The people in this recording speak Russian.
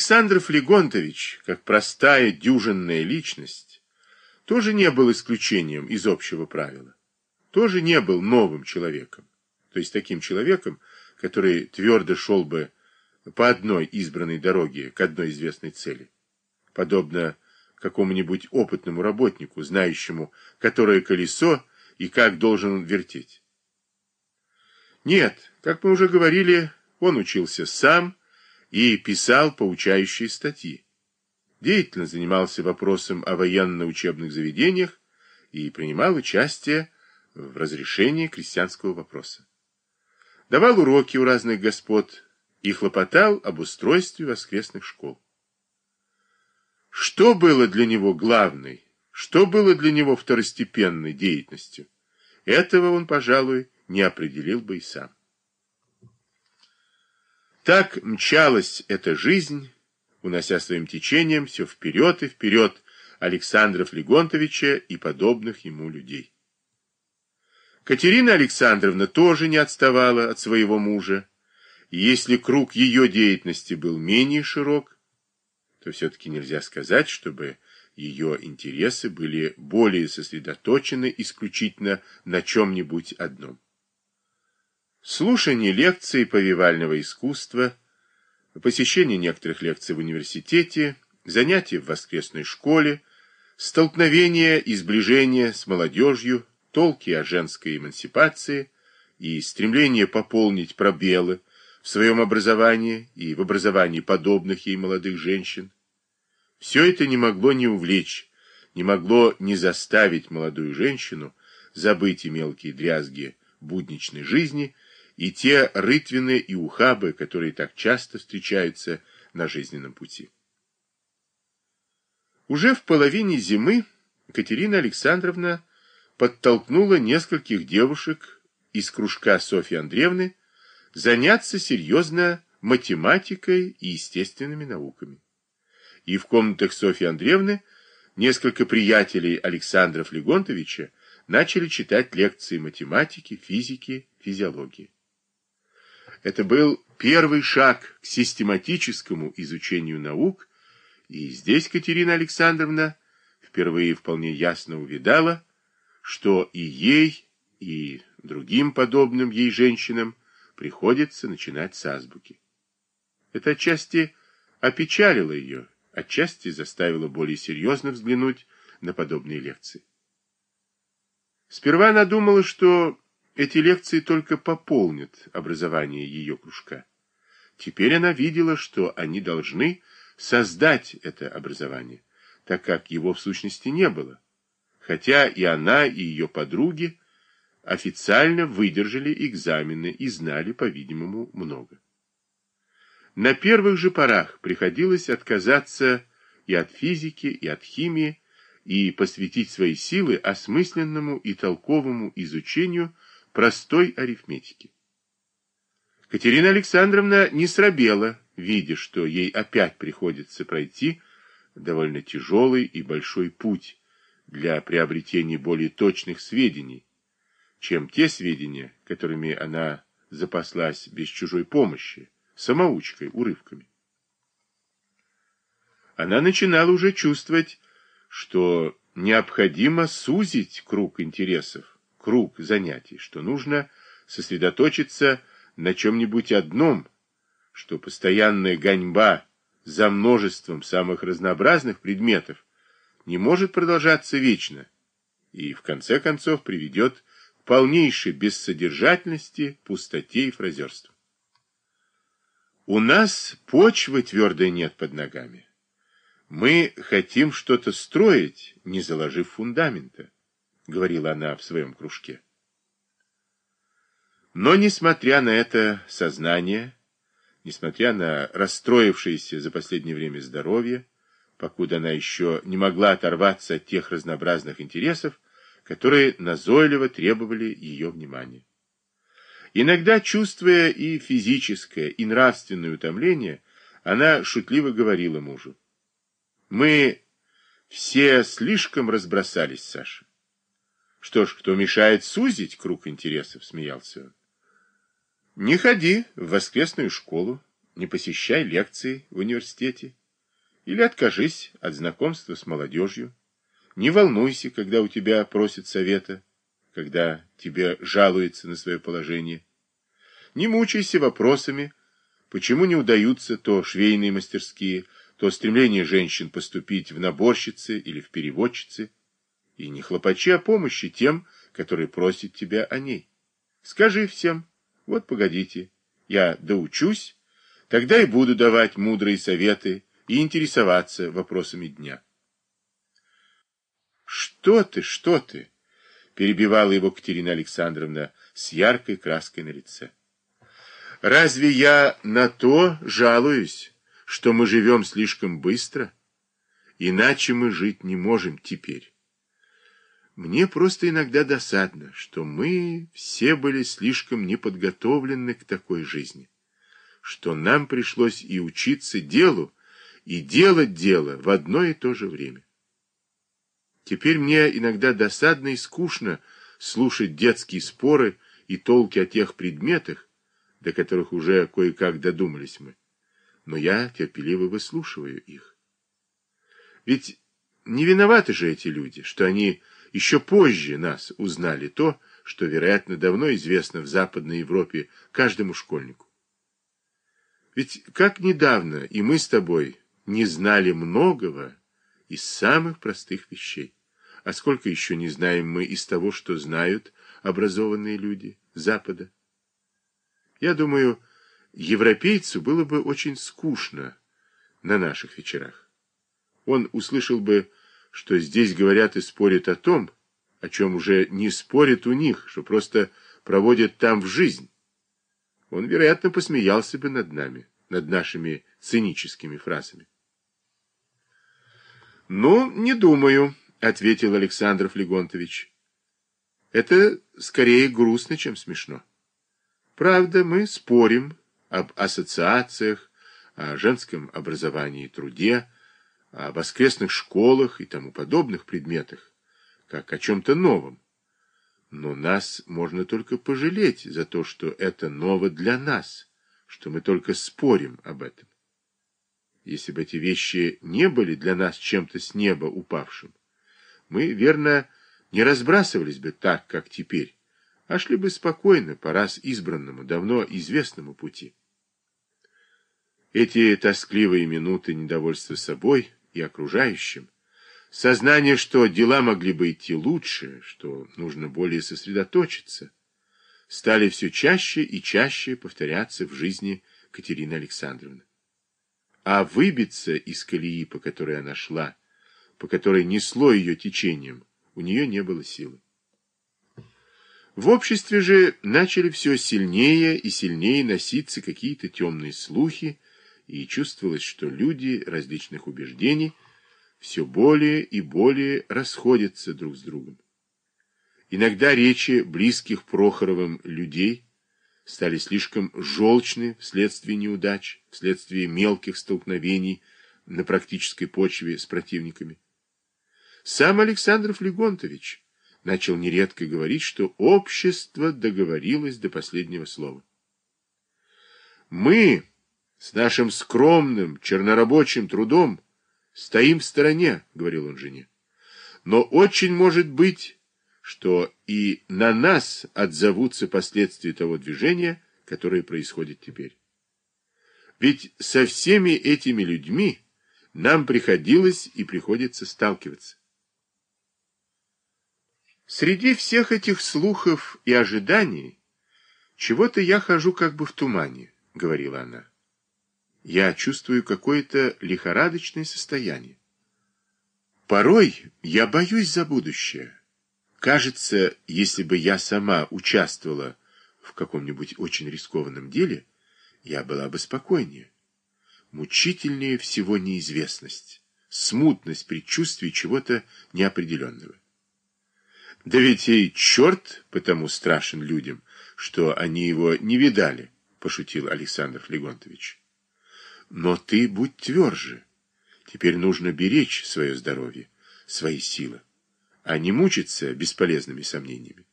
Александр Флегонтович, как простая дюжинная личность, тоже не был исключением из общего правила, тоже не был новым человеком, то есть таким человеком, который твердо шел бы по одной избранной дороге к одной известной цели, подобно какому-нибудь опытному работнику, знающему, которое колесо и как должен он вертеть. Нет, как мы уже говорили, он учился сам и писал поучающие статьи. Деятельно занимался вопросом о военно-учебных заведениях и принимал участие в разрешении крестьянского вопроса. Давал уроки у разных господ и хлопотал об устройстве воскресных школ. Что было для него главной, что было для него второстепенной деятельностью? Этого он, пожалуй, не определил бы и сам. Так мчалась эта жизнь, унося своим течением все вперед и вперед Александра Флегонтовича и подобных ему людей. Катерина Александровна тоже не отставала от своего мужа, и если круг ее деятельности был менее широк, то все-таки нельзя сказать, чтобы ее интересы были более сосредоточены исключительно на чем-нибудь одном. Слушание лекций повивального искусства, посещение некоторых лекций в университете, занятия в воскресной школе, столкновение и сближение с молодежью, толки о женской эмансипации и стремление пополнить пробелы в своем образовании и в образовании подобных ей молодых женщин. Все это не могло не увлечь, не могло не заставить молодую женщину забыть и мелкие дрязги будничной жизни и те рытвины и ухабы, которые так часто встречаются на жизненном пути. Уже в половине зимы Катерина Александровна подтолкнула нескольких девушек из кружка Софьи Андреевны заняться серьезно математикой и естественными науками. И в комнатах Софьи Андреевны несколько приятелей Александра Флегонтовича начали читать лекции математики, физики, физиологии. Это был первый шаг к систематическому изучению наук, и здесь Катерина Александровна впервые вполне ясно увидала, что и ей, и другим подобным ей женщинам приходится начинать с азбуки. Это отчасти опечалило ее, отчасти заставило более серьезно взглянуть на подобные лекции. Сперва она думала, что эти лекции только пополнят образование ее кружка. Теперь она видела, что они должны создать это образование, так как его в сущности не было, хотя и она, и ее подруги официально выдержали экзамены и знали, по-видимому, много. На первых же порах приходилось отказаться и от физики, и от химии, и посвятить свои силы осмысленному и толковому изучению простой арифметики. Катерина Александровна не срабела, видя, что ей опять приходится пройти довольно тяжелый и большой путь для приобретения более точных сведений, чем те сведения, которыми она запаслась без чужой помощи, самоучкой, урывками. Она начинала уже чувствовать, что необходимо сузить круг интересов, круг занятий, что нужно сосредоточиться на чем-нибудь одном, что постоянная гоньба за множеством самых разнообразных предметов не может продолжаться вечно и в конце концов приведет к полнейшей бессодержательности, пустоте и фразерству. У нас почвы твердой нет под ногами. Мы хотим что-то строить, не заложив фундамента говорила она в своем кружке. Но, несмотря на это сознание, несмотря на расстроившееся за последнее время здоровье, покуда она еще не могла оторваться от тех разнообразных интересов, которые назойливо требовали ее внимания. Иногда, чувствуя и физическое, и нравственное утомление, она шутливо говорила мужу. «Мы все слишком разбросались, Саша. Что ж, кто мешает сузить круг интересов, смеялся он. Не ходи в воскресную школу, не посещай лекции в университете, или откажись от знакомства с молодежью. Не волнуйся, когда у тебя просят совета, когда тебе жалуются на свое положение. Не мучайся вопросами, почему не удаются то швейные мастерские, то стремление женщин поступить в наборщицы или в переводчицы, и не хлопачи о помощи тем, которые просят тебя о ней. Скажи всем, вот погодите, я доучусь, тогда и буду давать мудрые советы и интересоваться вопросами дня. «Что ты, что ты?» — перебивала его Катерина Александровна с яркой краской на лице. «Разве я на то жалуюсь, что мы живем слишком быстро? Иначе мы жить не можем теперь». Мне просто иногда досадно, что мы все были слишком неподготовлены к такой жизни, что нам пришлось и учиться делу, и делать дело в одно и то же время. Теперь мне иногда досадно и скучно слушать детские споры и толки о тех предметах, до которых уже кое-как додумались мы, но я терпеливо выслушиваю их. Ведь не виноваты же эти люди, что они еще позже нас узнали то, что, вероятно, давно известно в Западной Европе каждому школьнику. Ведь как недавно и мы с тобой не знали многого из самых простых вещей. А сколько еще не знаем мы из того, что знают образованные люди Запада? Я думаю, европейцу было бы очень скучно на наших вечерах. Он услышал бы что здесь говорят и спорят о том, о чем уже не спорят у них, что просто проводят там в жизнь. Он, вероятно, посмеялся бы над нами, над нашими циническими фразами. «Ну, не думаю», — ответил Александр Флегонтович. «Это скорее грустно, чем смешно. Правда, мы спорим об ассоциациях, о женском образовании и труде, о воскресных школах и тому подобных предметах, как о чем-то новом. Но нас можно только пожалеть за то, что это ново для нас, что мы только спорим об этом. Если бы эти вещи не были для нас чем-то с неба упавшим, мы, верно, не разбрасывались бы так, как теперь, а шли бы спокойно по раз избранному, давно известному пути. Эти тоскливые минуты недовольства собой — и окружающим, сознание, что дела могли бы идти лучше, что нужно более сосредоточиться, стали все чаще и чаще повторяться в жизни Катерины Александровны. А выбиться из колеи, по которой она шла, по которой несло ее течением, у нее не было силы. В обществе же начали все сильнее и сильнее носиться какие-то темные слухи, и чувствовалось, что люди различных убеждений все более и более расходятся друг с другом. Иногда речи близких Прохоровым людей стали слишком желчны вследствие неудач, вследствие мелких столкновений на практической почве с противниками. Сам Александр Флегонтович начал нередко говорить, что общество договорилось до последнего слова. Мы, с нашим скромным чернорабочим трудом стоим в стороне, — говорил он жене. Но очень может быть, что и на нас отзовутся последствия того движения, которое происходит теперь. Ведь со всеми этими людьми нам приходилось и приходится сталкиваться. Среди всех этих слухов и ожиданий чего-то я хожу как бы в тумане, — говорила она. Я чувствую какое-то лихорадочное состояние. Порой я боюсь за будущее. Кажется, если бы я сама участвовала в каком-нибудь очень рискованном деле, я была бы спокойнее. Мучительнее всего неизвестность, смутность предчувствий чего-то неопределенного. Да ведь и черт потому страшен людям, что они его не видали, пошутил Александр Флегонтович. Но ты будь тверже. Теперь нужно беречь свое здоровье, свои силы, а не мучиться бесполезными сомнениями.